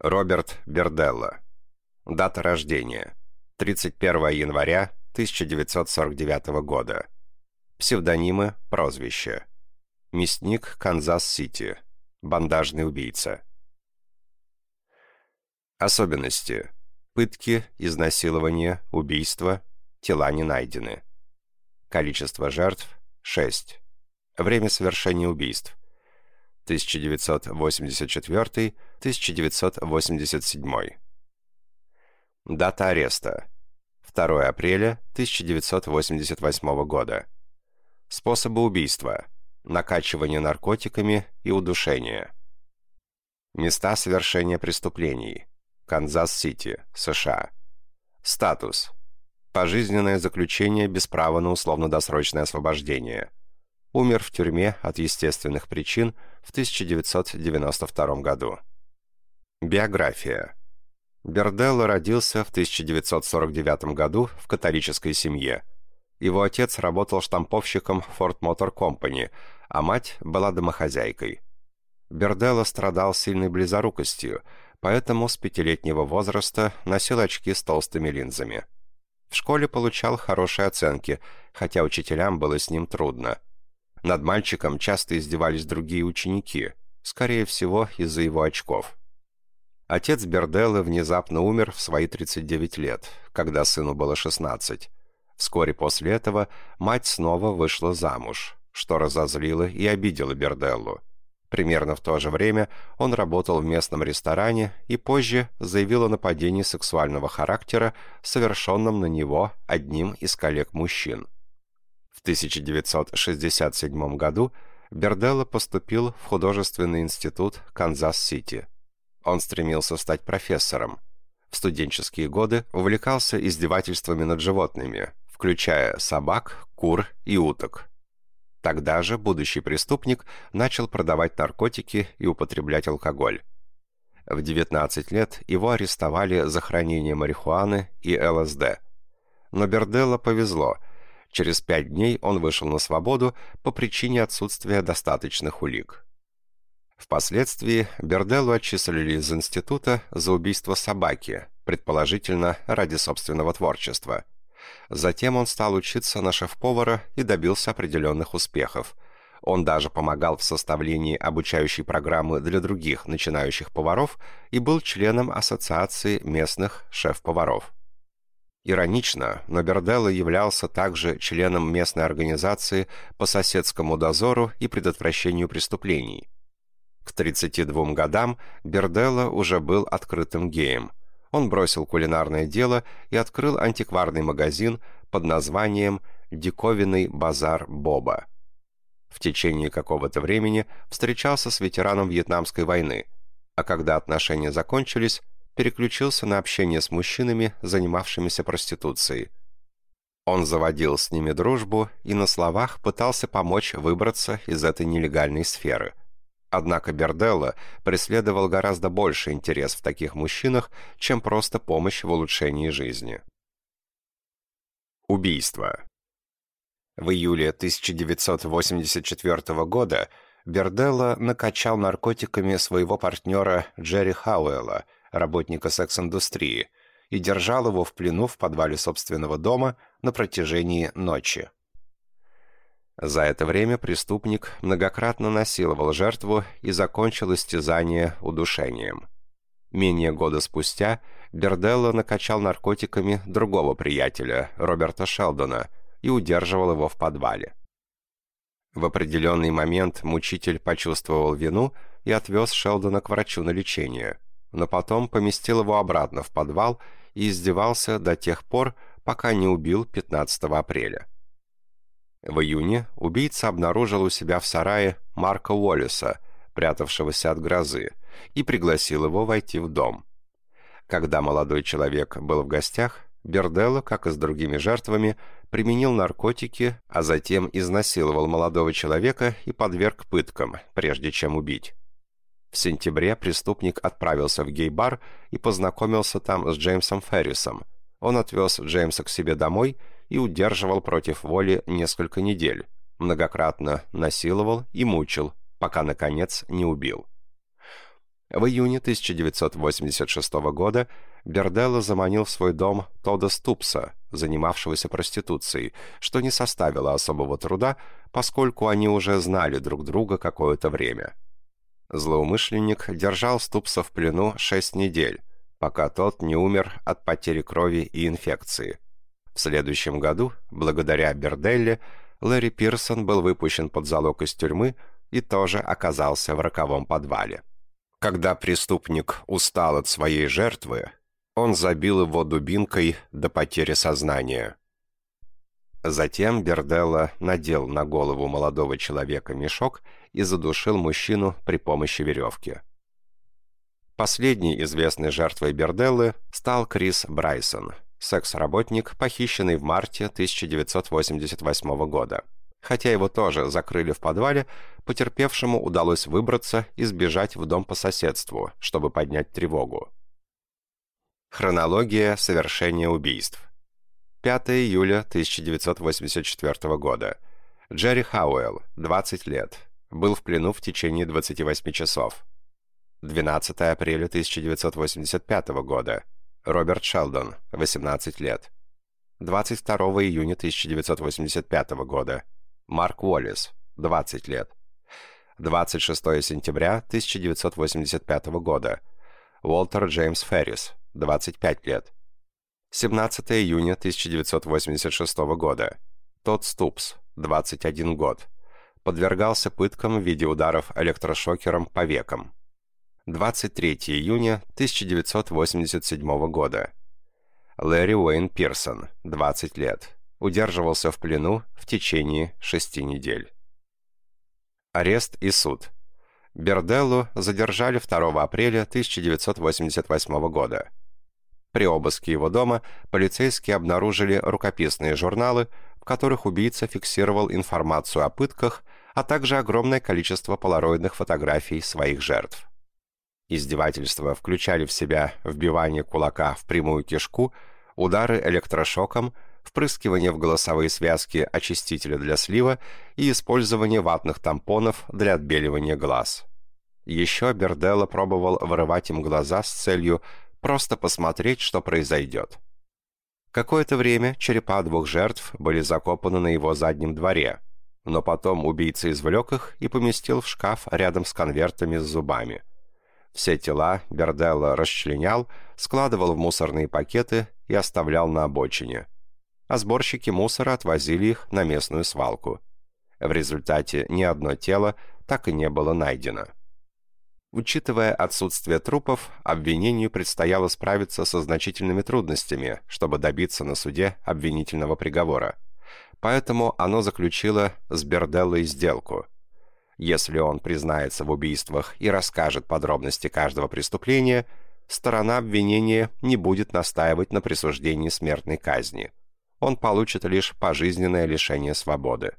Роберт Берделло. Дата рождения. 31 января 1949 года. Псевдонимы, прозвище. Мясник Канзас-Сити. Бандажный убийца. Особенности. Пытки, изнасилование, убийство. Тела не найдены. Количество жертв – 6. Время совершения убийств – 1984-1987. Дата ареста. 2 апреля 1988 года. Способы убийства. Накачивание наркотиками и удушение. Места совершения преступлений. Канзас-Сити, США. Статус. Пожизненное заключение без права на условно-досрочное освобождение. Умер в тюрьме от естественных причин в 1992 году. Биография. Берделло родился в 1949 году в католической семье. Его отец работал штамповщиком Ford Motor Company, а мать была домохозяйкой. Берделло страдал сильной близорукостью, поэтому с пятилетнего возраста носил очки с толстыми линзами. В школе получал хорошие оценки, хотя учителям было с ним трудно. Над мальчиком часто издевались другие ученики, скорее всего, из-за его очков. Отец Берделлы внезапно умер в свои 39 лет, когда сыну было 16. Вскоре после этого мать снова вышла замуж, что разозлило и обидело Берделлу. Примерно в то же время он работал в местном ресторане и позже заявил о нападении сексуального характера, совершенном на него одним из коллег-мужчин. В 1967 году Берделло поступил в художественный институт Канзас-Сити. Он стремился стать профессором. В студенческие годы увлекался издевательствами над животными, включая собак, кур и уток. Тогда же будущий преступник начал продавать наркотики и употреблять алкоголь. В 19 лет его арестовали за хранение марихуаны и ЛСД. Но Берделло повезло – Через пять дней он вышел на свободу по причине отсутствия достаточных улик. Впоследствии Берделу отчислили из института за убийство собаки, предположительно ради собственного творчества. Затем он стал учиться на шеф-повара и добился определенных успехов. Он даже помогал в составлении обучающей программы для других начинающих поваров и был членом Ассоциации местных шеф-поваров. Иронично, но Берделло являлся также членом местной организации по соседскому дозору и предотвращению преступлений. К 32 годам Берделло уже был открытым геем. Он бросил кулинарное дело и открыл антикварный магазин под названием «Диковинный базар Боба». В течение какого-то времени встречался с ветераном Вьетнамской войны, а когда отношения закончились, переключился на общение с мужчинами, занимавшимися проституцией. Он заводил с ними дружбу и на словах пытался помочь выбраться из этой нелегальной сферы. Однако Берделло преследовал гораздо больше интерес в таких мужчинах, чем просто помощь в улучшении жизни. Убийство. В июле 1984 года Берделло накачал наркотиками своего партнера Джерри Хауэлла – работника секс-индустрии, и держал его в плену в подвале собственного дома на протяжении ночи. За это время преступник многократно насиловал жертву и закончил истязание удушением. Менее года спустя Берделло накачал наркотиками другого приятеля, Роберта Шелдона, и удерживал его в подвале. В определенный момент мучитель почувствовал вину и отвез Шелдона к врачу на лечение но потом поместил его обратно в подвал и издевался до тех пор, пока не убил 15 апреля. В июне убийца обнаружил у себя в сарае Марка Уоллеса, прятавшегося от грозы, и пригласил его войти в дом. Когда молодой человек был в гостях, Берделло, как и с другими жертвами, применил наркотики, а затем изнасиловал молодого человека и подверг пыткам, прежде чем убить. В сентябре преступник отправился в гей-бар и познакомился там с Джеймсом Феррисом. Он отвез Джеймса к себе домой и удерживал против воли несколько недель, многократно насиловал и мучил, пока, наконец, не убил. В июне 1986 года Берделло заманил в свой дом Тода Ступса, занимавшегося проституцией, что не составило особого труда, поскольку они уже знали друг друга какое-то время. Злоумышленник держал Ступса в плену шесть недель, пока тот не умер от потери крови и инфекции. В следующем году, благодаря Берделле, Лэри Пирсон был выпущен под залог из тюрьмы и тоже оказался в роковом подвале. Когда преступник устал от своей жертвы, он забил его дубинкой до потери сознания. Затем Берделла надел на голову молодого человека мешок и задушил мужчину при помощи веревки. Последней известной жертвой Берделлы стал Крис Брайсон, секс-работник, похищенный в марте 1988 года. Хотя его тоже закрыли в подвале, потерпевшему удалось выбраться и сбежать в дом по соседству, чтобы поднять тревогу. Хронология совершения убийств. 5 июля 1984 года. Джерри Хауэлл, 20 лет. Был в плену в течение 28 часов. 12 апреля 1985 года. Роберт Шелдон, 18 лет. 22 июня 1985 года. Марк Уоллес, 20 лет. 26 сентября 1985 года. Уолтер Джеймс Феррис, 25 лет. 17 июня 1986 года. Тот Ступс, 21 год. Подвергался пыткам в виде ударов электрошокером по векам. 23 июня 1987 года. Лэри Уэйн Пирсон, 20 лет. Удерживался в плену в течение шести недель. Арест и суд. Берделлу задержали 2 апреля 1988 года. При обыске его дома полицейские обнаружили рукописные журналы, в которых убийца фиксировал информацию о пытках, а также огромное количество полароидных фотографий своих жертв. Издевательства включали в себя вбивание кулака в прямую кишку, удары электрошоком, впрыскивание в голосовые связки очистителя для слива и использование ватных тампонов для отбеливания глаз. Еще Берделло пробовал вырывать им глаза с целью просто посмотреть, что произойдет. Какое-то время черепа двух жертв были закопаны на его заднем дворе, но потом убийца извлек их и поместил в шкаф рядом с конвертами с зубами – все тела Берделло расчленял, складывал в мусорные пакеты и оставлял на обочине. А сборщики мусора отвозили их на местную свалку. В результате ни одно тело так и не было найдено. Учитывая отсутствие трупов, обвинению предстояло справиться со значительными трудностями, чтобы добиться на суде обвинительного приговора. Поэтому оно заключило с Берделлой сделку – если он признается в убийствах и расскажет подробности каждого преступления, сторона обвинения не будет настаивать на присуждении смертной казни. Он получит лишь пожизненное лишение свободы.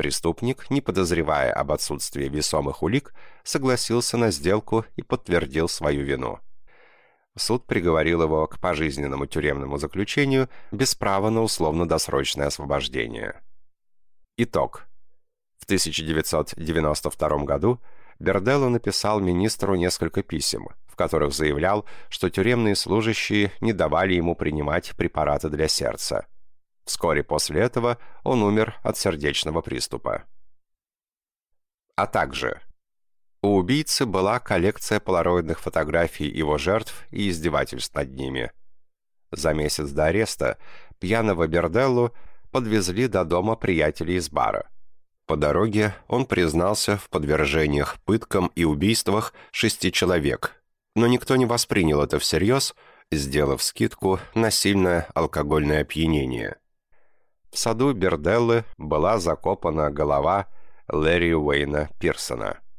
Преступник, не подозревая об отсутствии весомых улик, согласился на сделку и подтвердил свою вину. Суд приговорил его к пожизненному тюремному заключению без права на условно-досрочное освобождение. Итог. В 1992 году Берделло написал министру несколько писем, в которых заявлял, что тюремные служащие не давали ему принимать препараты для сердца. Вскоре после этого он умер от сердечного приступа. А также у убийцы была коллекция полароидных фотографий его жертв и издевательств над ними. За месяц до ареста пьяного Берделлу подвезли до дома приятелей из бара – по дороге он признался в подвержениях пыткам и убийствах шести человек, но никто не воспринял это всерьез, сделав скидку на сильное алкогольное опьянение. В саду Берделлы была закопана голова Лэри Уэйна Пирсона –